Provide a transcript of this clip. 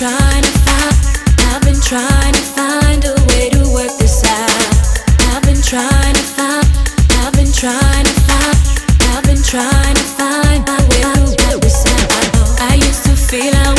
trying to find, I've been trying to find a way to work this out. I've been trying to find, I've been trying to find, I've been trying to find a way to work this out. I used to feel.